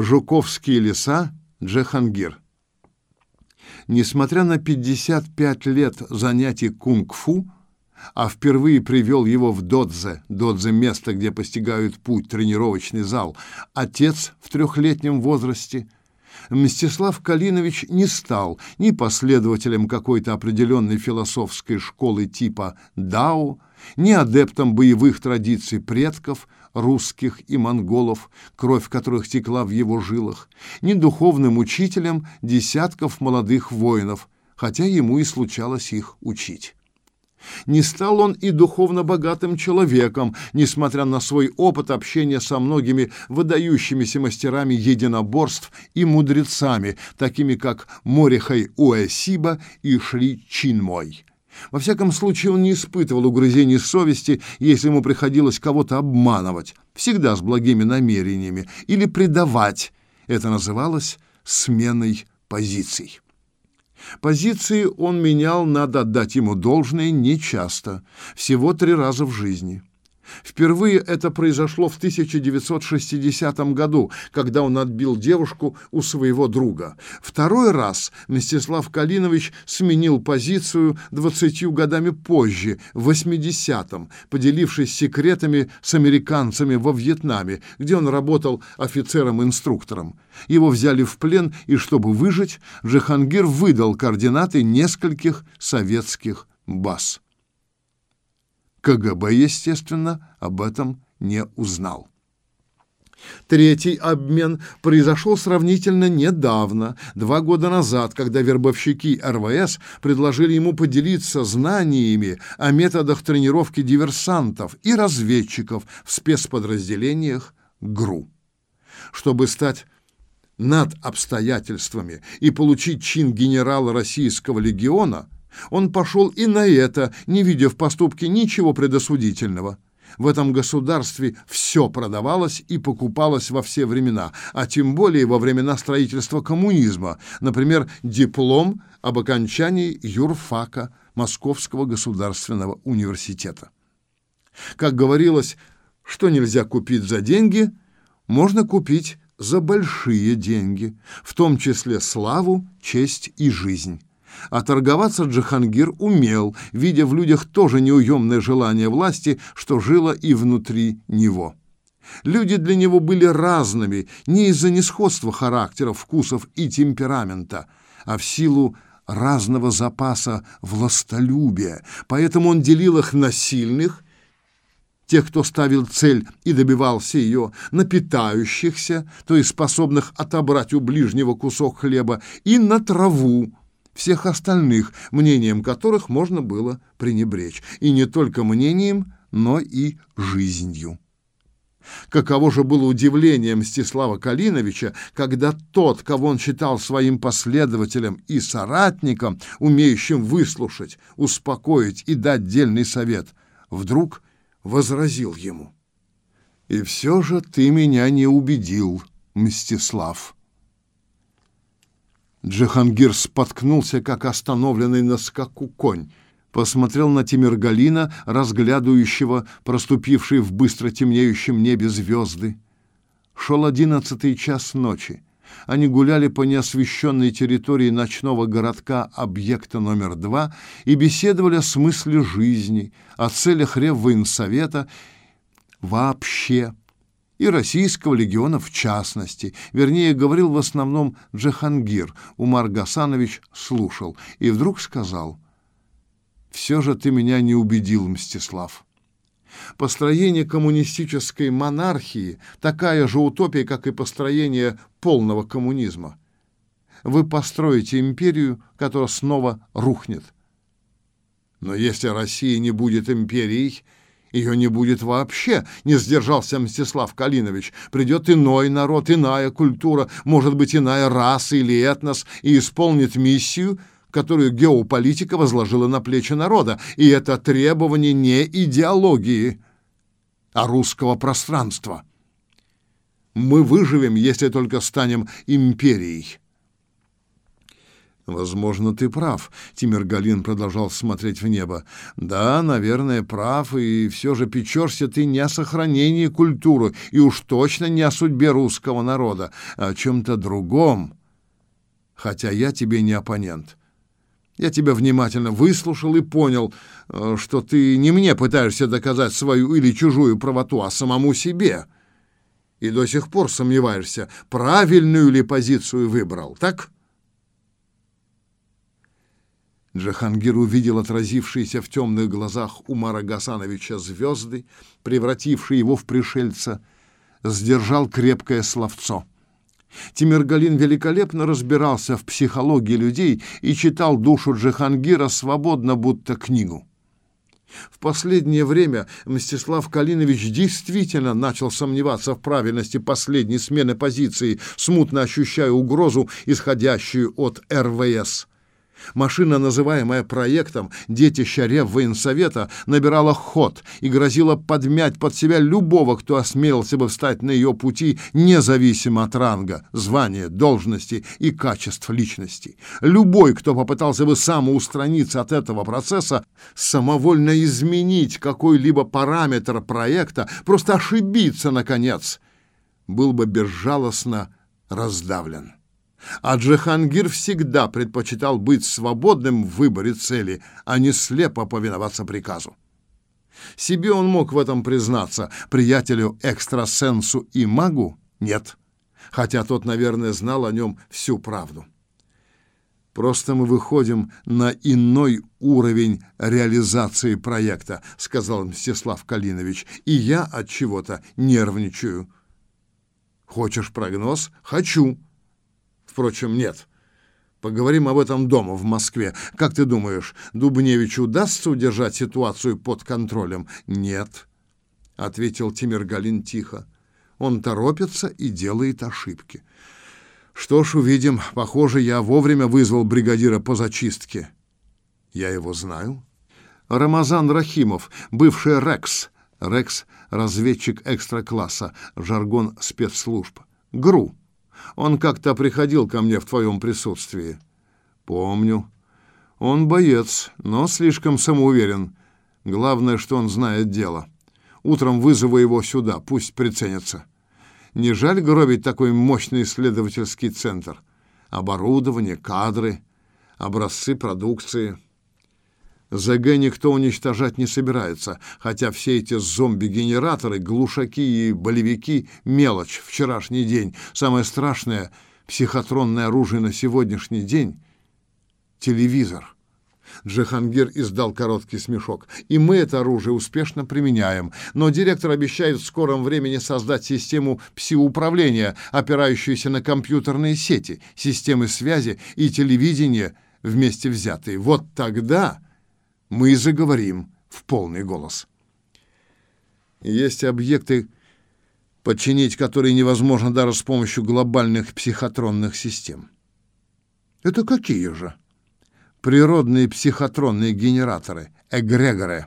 Жуковские леса, Джахангир. Несмотря на 55 лет занятий кунг-фу, а впервые привел его в Додзе, Додзе — место, где постигают путь, тренировочный зал, отец в трехлетнем возрасте, Мстислав Калинович не стал ни последователем какой-то определенной философской школы типа Дао, ни адептом боевых традиций предков, русских и монголов, кровь которых текла в его жилах, ни духовным учителем десятков молодых воинов, хотя ему и случалось их учить. Не стал он и духовно богатым человеком, несмотря на свой опыт общения со многими выдающимися мастерами единоборств и мудрецами, такими как Морихай Уэсиба и Шри Чинмой. Во всяком случае, он не испытывал угрызений совести, если ему приходилось кого-то обманывать, всегда с благими намерениями, или предавать. Это называлось сменой позиций. Позиции он менял, надо отдать ему должное, нечасто, всего три раза в жизни. Впервые это произошло в 1960 году, когда он отбил девушку у своего друга. Второй раз Мстислав Калинович сменил позицию двадцатью годами позже, в 80-м, поделившись секретами с американцами во Вьетнаме, где он работал офицером-инструктором. Его взяли в плен, и чтобы выжить, Джихангир выдал координаты нескольких советских баз. КГБ, естественно, об этом не узнал. Третий обмен произошел сравнительно недавно, два года назад, когда вербовщики РВС предложили ему поделиться знаниями о методах тренировки диверсантов и разведчиков в спецподразделениях ГРУ. Чтобы стать над обстоятельствами и получить чин генерала Российского легиона – он пошел и на это, не видя в поступке ничего предосудительного. В этом государстве все продавалось и покупалось во все времена, а тем более во времена строительства коммунизма, например, диплом об окончании юрфака Московского государственного университета. Как говорилось, что нельзя купить за деньги, можно купить за большие деньги, в том числе славу, честь и жизнь. А торговаться Джахангир умел, видя в людях тоже неуемное желание власти, что жило и внутри него. Люди для него были разными не из-за несходства характеров, вкусов и темперамента, а в силу разного запаса властолюбия, поэтому он делил их на сильных, тех, кто ставил цель и добивался ее, на питающихся, то есть способных отобрать у ближнего кусок хлеба, и на траву, всех остальных, мнением которых можно было пренебречь. И не только мнением, но и жизнью. Каково же было удивление Мстислава Калиновича, когда тот, кого он считал своим последователем и соратником, умеющим выслушать, успокоить и дать дельный совет, вдруг возразил ему. «И все же ты меня не убедил, Мстислав». Джихангир споткнулся, как остановленный на скаку конь. Посмотрел на Тимиргалина, разглядывающего проступившие в быстро темнеющем небе звезды. Шел одиннадцатый час ночи. Они гуляли по неосвещенной территории ночного городка объекта номер два и беседовали о смысле жизни, о целях Реввоенсовета вообще, и российского легиона в частности. Вернее, говорил в основном Джахангир. Умар Гасанович слушал и вдруг сказал, «Все же ты меня не убедил, Мстислав». Построение коммунистической монархии – такая же утопия, как и построение полного коммунизма. Вы построите империю, которая снова рухнет. Но если Россия не будет империей – ее не будет вообще, не сдержался Мстислав Калинович. Придет иной народ, иная культура, может быть, иная раса или этнос, и исполнит миссию, которую геополитика возложила на плечи народа. И это требование не идеологии, а русского пространства. Мы выживем, если только станем империей. Возможно, ты прав. Тимиргалин продолжал смотреть в небо. Да, наверное, прав, и все же печешься ты не о сохранении культуры, и уж точно не о судьбе русского народа, а о чем-то другом. Хотя я тебе не оппонент. Я тебя внимательно выслушал и понял, э, что ты не мне пытаешься доказать свою или чужую правоту, а самому себе. И до сих пор сомневаешься, правильную ли позицию выбрал, так?» Джахангир увидел отразившиеся в темных глазах Умара Гасановича звезды, превратившие его в пришельца, сдержал крепкое словцо. Тимиргалин великолепно разбирался в психологии людей и читал душу Джахангира свободно, будто книгу. В последнее время Мстислав Калинович действительно начал сомневаться в правильности последней смены позиции, смутно ощущая угрозу, исходящую от РВС. Машина, называемая проектом «Детище Реввоенсовета», набирала ход и грозила подмять под себя любого, кто осмелился бы встать на ее пути, независимо от ранга, звания, должности и качеств личности. Любой, кто попытался бы самоустраниться от этого процесса, самовольно изменить какой-либо параметр проекта, просто ошибиться, наконец, был бы безжалостно раздавлен. А Джихангир всегда предпочитал быть свободным в выборе цели, а не слепо повиноваться приказу. Себе он мог в этом признаться, приятелю экстрасенсу и магу нет, хотя тот, наверное, знал о нем всю правду. Просто мы выходим на иной уровень реализации проекта, сказал Мстислав Калинович, и я от чего-то нервничаю. Хочешь прогноз? Хочу. Впрочем, нет. Поговорим об этом дома, в Москве. Как ты думаешь, Дубневичу удастся удержать ситуацию под контролем? Нет, — ответил Тимиргалин тихо. Он торопится и делает ошибки. Что ж, увидим. Похоже, я вовремя вызвал бригадира по зачистке. Я его знаю. Рамазан Рахимов, бывший Рекс. Рекс — разведчик экстра-класса, жаргон спецслужб. ГРУ. Он как-то приходил ко мне в твоем присутствии. Помню. Он боец, но слишком самоуверен. Главное, что он знает дело. Утром вызову его сюда, пусть приценится. Не жаль гробить такой мощный исследовательский центр? Оборудование, кадры, образцы продукции — ЗГ никто уничтожать не собирается, хотя все эти зомби-генераторы, глушаки и болевики — мелочь, вчерашний день. Самое страшное психотронное оружие на сегодняшний день — телевизор. Джихангир издал короткий смешок. «И мы это оружие успешно применяем. Но директор обещает в скором времени создать систему пси-управления, опирающуюся на компьютерные сети, системы связи и телевидение вместе взятые. Вот тогда...» мы заговорим в полный голос. Есть объекты, подчинить которые невозможно даже с помощью глобальных психотронных систем. Это какие же? Природные психотронные генераторы, эгрегоры.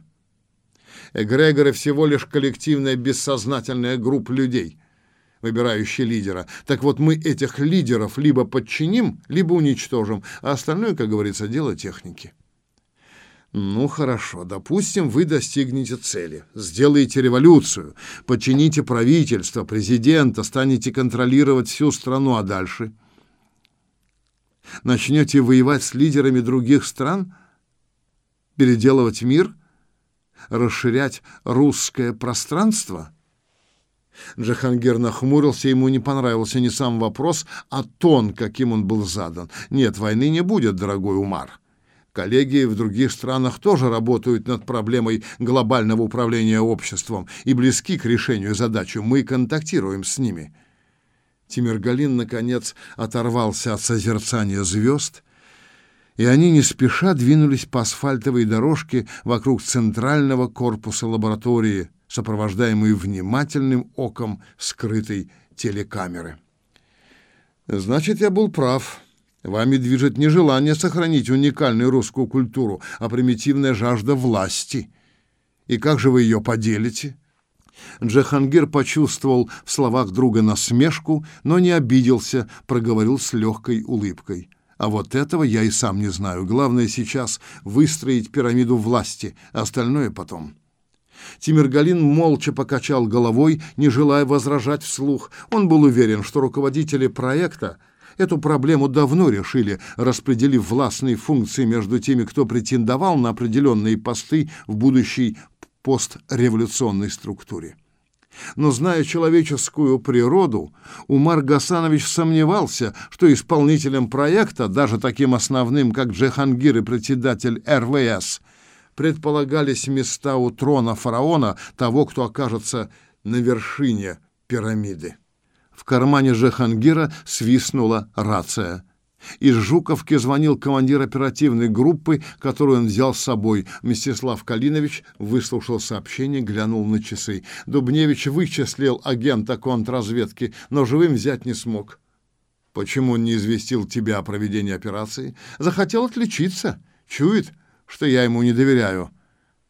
Эгрегоры всего лишь коллективная бессознательная группа людей, выбирающая лидера. Так вот, мы этих лидеров либо подчиним, либо уничтожим, а остальное, как говорится, дело техники. Ну хорошо, допустим, вы достигнете цели, сделаете революцию, подчините правительство, президента, станете контролировать всю страну, а дальше начнете воевать с лидерами других стран, переделывать мир, расширять русское пространство? Джахангир нахмурился, ему не понравился не сам вопрос, а тон, каким он был задан. Нет, войны не будет, дорогой Умар. Коллеги в других странах тоже работают над проблемой глобального управления обществом и близки к решению задачи. Мы контактируем с ними. Тимиргалин, наконец, оторвался от созерцания звезд, и они не спеша двинулись по асфальтовой дорожке вокруг центрального корпуса лаборатории, сопровождаемой внимательным оком скрытой телекамеры. «Значит, я был прав», Вами движет не желание сохранить уникальную русскую культуру, а примитивная жажда власти. И как же вы ее поделите? Джахангир почувствовал в словах друга насмешку, но не обиделся, проговорил с легкой улыбкой. А вот этого я и сам не знаю. Главное сейчас выстроить пирамиду власти, остальное потом. Тимиргалин молча покачал головой, не желая возражать вслух. Он был уверен, что руководители проекта эту проблему давно решили, распределив властные функции между теми, кто претендовал на определенные посты в будущей постреволюционной структуре. Но, зная человеческую природу, Умар Гасанович сомневался, что исполнителем проекта, даже таким основным, как Джехангир и председатель РВС, предполагались места у трона фараона того, кто окажется на вершине пирамиды. В кармане Джехангира свистнула рация — из Жуковки звонил командир оперативной группы, которую он взял с собой. Мстислав Калинович выслушал сообщение, глянул на часы. Дубневич вычислил агента контрразведки, но живым взять не смог. Почему он не известил тебя о проведении операции? Захотел отличиться. Чует, что я ему не доверяю.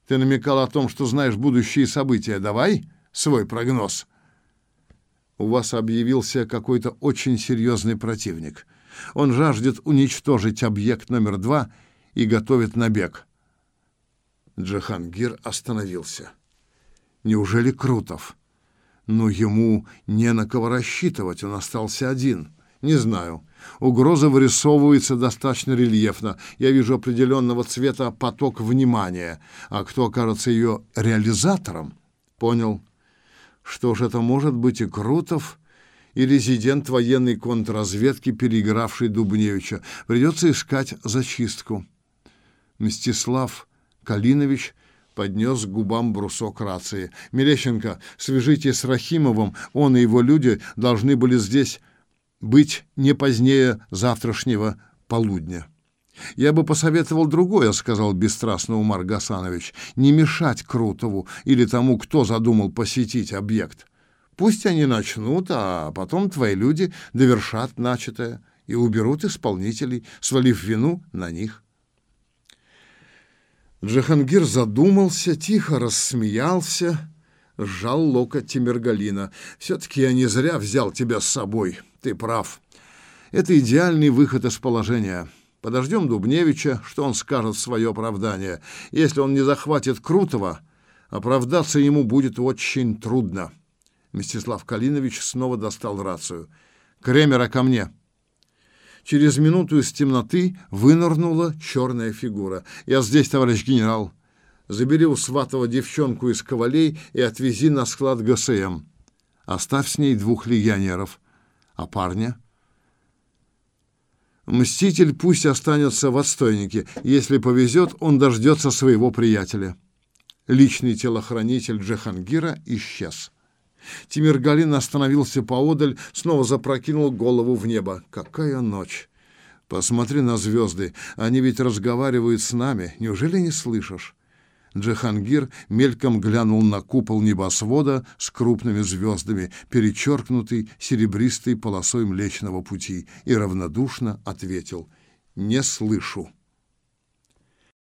Ты намекал о том, что знаешь будущие события. Давай свой прогноз. У вас объявился какой-то очень серьезный противник — он жаждет уничтожить объект номер два и готовит набег. Джахангир остановился. Неужели Крутов? Но ему не на кого рассчитывать, он остался один. Не знаю. Угроза вырисовывается достаточно рельефно. Я вижу определенного цвета поток внимания. А кто окажется ее реализатором? Понял. Что ж, это может быть и Крутов, и резидент военной контрразведки, переигравший Дубневича. Придется искать зачистку. Мстислав Калинович поднес к губам брусок рации. «Мелещенко, свяжите с Рахимовым, он и его люди должны были здесь быть не позднее завтрашнего полудня». «Я бы посоветовал другое», — сказал бесстрастно Умар Гасанович, «не мешать Крутову или тому, кто задумал посетить объект. Пусть они начнут, а потом твои люди довершат начатое и уберут исполнителей, свалив вину на них. Джахангир задумался, тихо рассмеялся, сжал локоть Тимиргалина. «Все-таки я не зря взял тебя с собой. Ты прав. Это идеальный выход из положения. Подождем Дубневича, что он скажет свое оправдание. Если он не захватит Крутого, оправдаться ему будет очень трудно». Мстислав Калинович снова достал рацию. «Кремера ко мне!» Через минуту из темноты вынырнула черная фигура. «Я здесь, товарищ генерал. Забери у Сватова девчонку из ковалей и отвези на склад ГСМ. Оставь с ней двух легионеров. А парня?» Мститель пусть останется в отстойнике. Если повезет, он дождется своего приятеля. Личный телохранитель Джахангира исчез. Тимиргалин остановился поодаль, снова запрокинул голову в небо. Какая ночь! Посмотри на звезды, они ведь разговаривают с нами, неужели не слышишь? Джахангир мельком глянул на купол небосвода с крупными звездами, перечеркнутый серебристой полосой Млечного Пути, и равнодушно ответил «Не слышу».